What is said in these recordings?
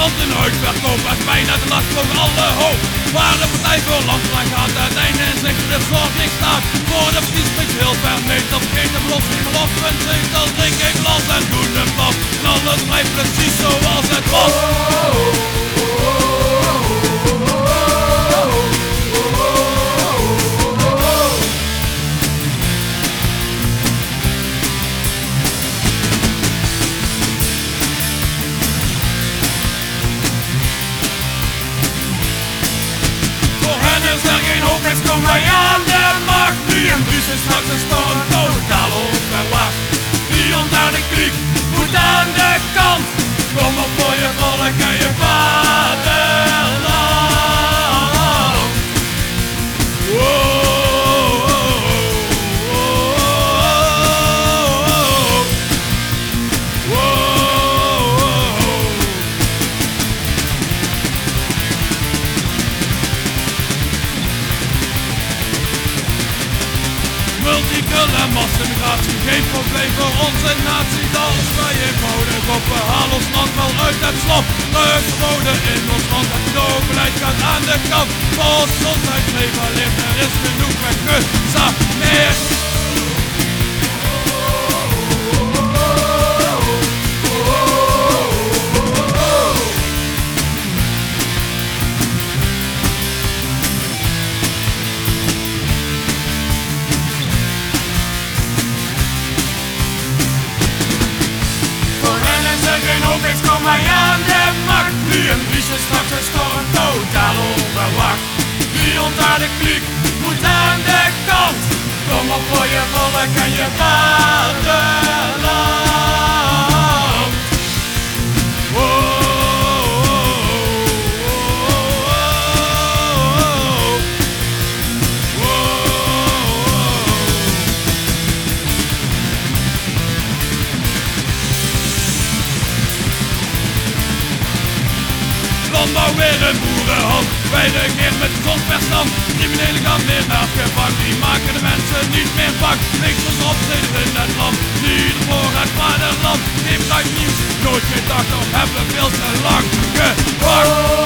uitverkoop en bijna de last voor alle hoop. Waar de partij voor land lang gaat en einde in zicht de verzorging staat. Voor de verkiezing heel ver mee, dat de belofte in los en zetel, drink ik glas en doe de vast. En alles blijft precies zoals het was. Niks komt mij aan de macht. Nu Multiculturele massamigratie, geen probleem voor onze natie. Als wij eenvoudig op, we halen ons land wel uit het slop. Terug verboden in ons land, het beleid gaat aan de kant. Voor ligt, er mij aan de macht. Nu een briesje straks een storm, totaal onverwacht. Wie onder de kliek moet aan de kant. Kom op voor je volk en je vaderland. Landbouw weer een boerenhand Wij regeren met gezond verstand Criminelen gaan weer naar gevangen. Die maken de mensen niet meer bang. Niks als optreden in het land. Niet voor het vaderland. Heeft uit nieuws. Nooit gedacht Of hebben veel te lang gewacht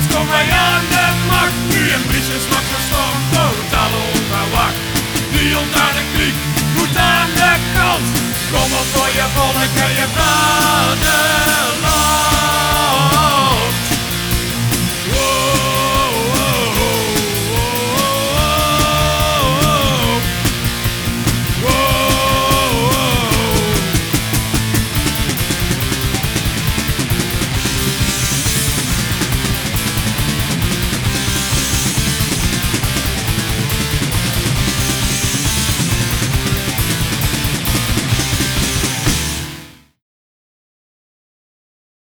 komt mij aan macht. Nu een briesje straks een storm, totaal onverwacht. Wie onder de kliek moet aan de kant. Kom op voor je volk en je vaderland